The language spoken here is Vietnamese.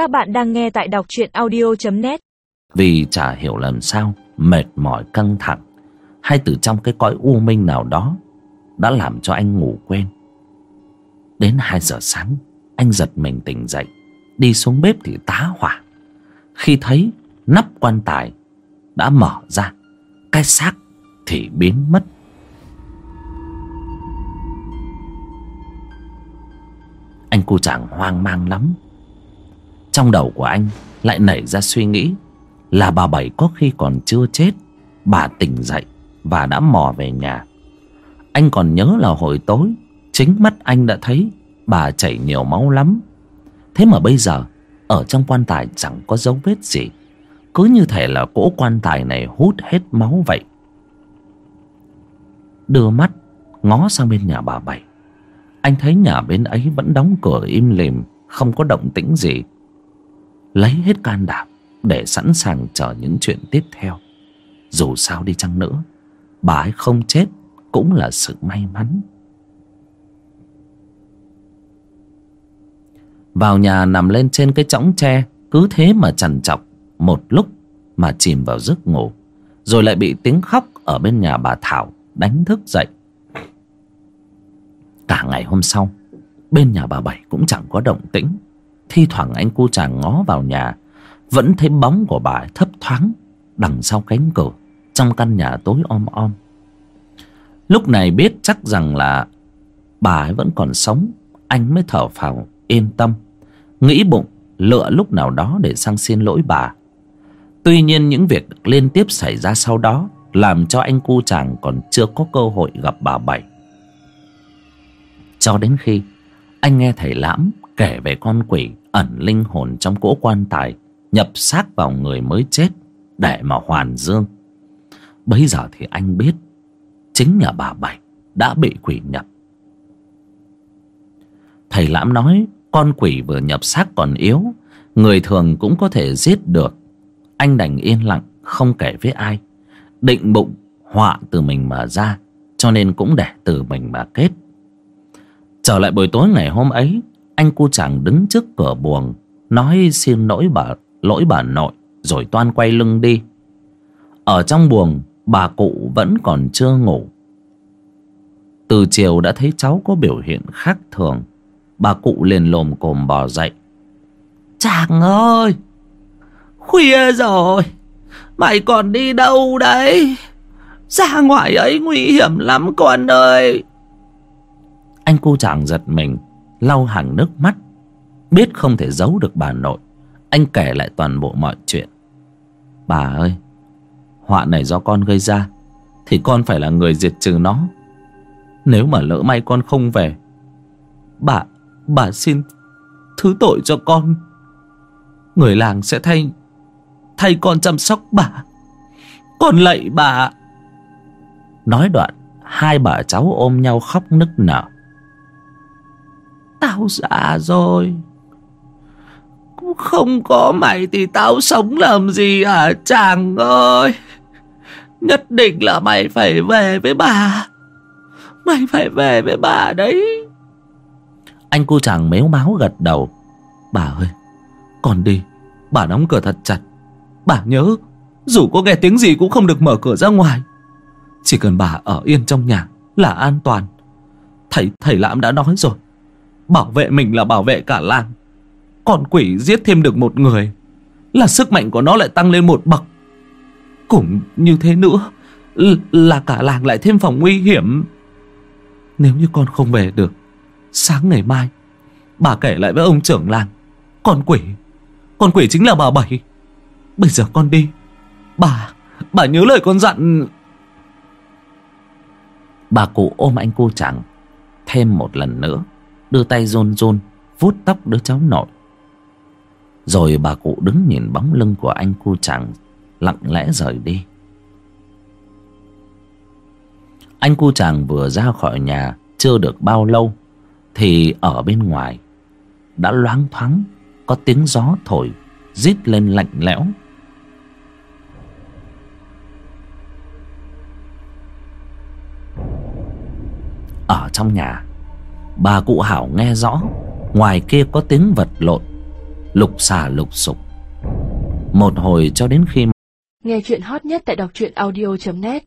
Các bạn đang nghe tại đọc truyện audio.net Vì chả hiểu làm sao, Mệt mỏi căng thẳng, Hay từ trong cái cõi u minh nào đó Đã làm cho anh ngủ quên. Đến 2 giờ sáng, Anh giật mình tỉnh dậy, Đi xuống bếp thì tá hỏa. Khi thấy nắp quan tài Đã mở ra, Cái xác thì biến mất. Anh cô chàng hoang mang lắm. Trong đầu của anh lại nảy ra suy nghĩ Là bà Bảy có khi còn chưa chết, Bà tỉnh dậy và đã mò về nhà. Anh còn nhớ là hồi tối, Chính mắt anh đã thấy bà chảy nhiều máu lắm. Thế mà bây giờ, Ở trong quan tài chẳng có dấu vết gì. Cứ như thể là cỗ quan tài này hút hết máu vậy. Đưa mắt, ngó sang bên nhà bà Bảy. Anh thấy nhà bên ấy vẫn đóng cửa im lìm, Không có động tĩnh gì. Lấy hết can đảm Để sẵn sàng chờ những chuyện tiếp theo. Dù sao đi chăng nữa, Bà ấy không chết Cũng là sự may mắn. Vào nhà nằm lên trên cái chõng tre, Cứ thế mà chằn chọc Một lúc mà chìm vào giấc ngủ, Rồi lại bị tiếng khóc Ở bên nhà bà Thảo đánh thức dậy. Cả ngày hôm sau, Bên nhà bà Bảy cũng chẳng có động tĩnh. Thi thoảng anh cu chàng ngó vào nhà, Vẫn thấy bóng của bà thấp thoáng Đằng sau cánh cửa, Trong căn nhà tối om om. Lúc này biết chắc rằng là Bà ấy vẫn còn sống, Anh mới thở phào yên tâm, Nghĩ bụng lựa lúc nào đó để sang xin lỗi bà. Tuy nhiên những việc liên tiếp xảy ra sau đó Làm cho anh cu chàng còn chưa có cơ hội gặp bà Bảy. Cho đến khi anh nghe thầy lãm kể về con quỷ ẩn linh hồn trong cỗ quan tài, nhập xác vào người mới chết để mà hoàn dương. Bấy giờ thì anh biết, chính nhà bà bảy đã bị quỷ nhập. Thầy lãm nói, con quỷ vừa nhập xác còn yếu, người thường cũng có thể giết được. Anh đành yên lặng, không kể với ai. Định bụng họa từ mình mà ra, cho nên cũng để từ mình mà kết. Trở lại buổi tối ngày hôm ấy, Anh cu chàng đứng trước cửa buồng, Nói xin lỗi bà lỗi bà nội, Rồi toan quay lưng đi. Ở trong buồng, Bà cụ vẫn còn chưa ngủ. Từ chiều đã thấy cháu có biểu hiện khác thường. Bà cụ liền lồm cồm bò dậy. Chàng ơi! Khuya rồi! Mày còn đi đâu đấy? Ra ngoài ấy nguy hiểm lắm con ơi! Anh cô chàng giật mình, lau hàng nước mắt. Biết không thể giấu được bà nội, anh kể lại toàn bộ mọi chuyện. Bà ơi, họa này do con gây ra, thì con phải là người diệt trừ nó. Nếu mà lỡ may con không về, bà bà xin thứ tội cho con. Người làng sẽ thay thay con chăm sóc bà. Con lạy bà. Nói đoạn, hai bà cháu ôm nhau khóc nức nở. Tao già rồi. Cũng không có mày thì tao sống làm gì hả chàng ơi? Nhất định là mày phải về với bà. Mày phải về với bà đấy. Anh cô chàng méo máu gật đầu. Bà ơi, Con đi. Bà đóng cửa thật chặt. Bà nhớ, Dù có nghe tiếng gì cũng không được mở cửa ra ngoài. Chỉ cần bà ở yên trong nhà Là an toàn. Thầy thầy Lãm đã nói rồi. Bảo vệ mình là bảo vệ cả làng. Còn quỷ giết thêm được một người, Là sức mạnh của nó lại tăng lên một bậc. Cũng như thế nữa Là cả làng lại thêm phòng nguy hiểm. Nếu như con không về được, Sáng ngày mai, Bà kể lại với ông trưởng làng, Con quỷ Con quỷ chính là bà Bảy. Bây giờ con đi, Bà Bà nhớ lời con dặn. Bà cụ ôm anh cô chẳng Thêm một lần nữa đưa tay rôn rôn vuốt tóc đứa cháu nội. Rồi bà cụ đứng nhìn bóng lưng của anh cu chàng, lặng lẽ rời đi. Anh cu chàng vừa ra khỏi nhà chưa được bao lâu, thì ở bên ngoài, đã loáng thoáng có tiếng gió thổi, rít lên lạnh lẽo. Ở trong nhà Bà cụ Hảo nghe rõ, Ngoài kia có tiếng vật lộn, lục xả lục sục. Một hồi cho đến khi Nghe chuyện hot nhất tại đọc truyện audio.net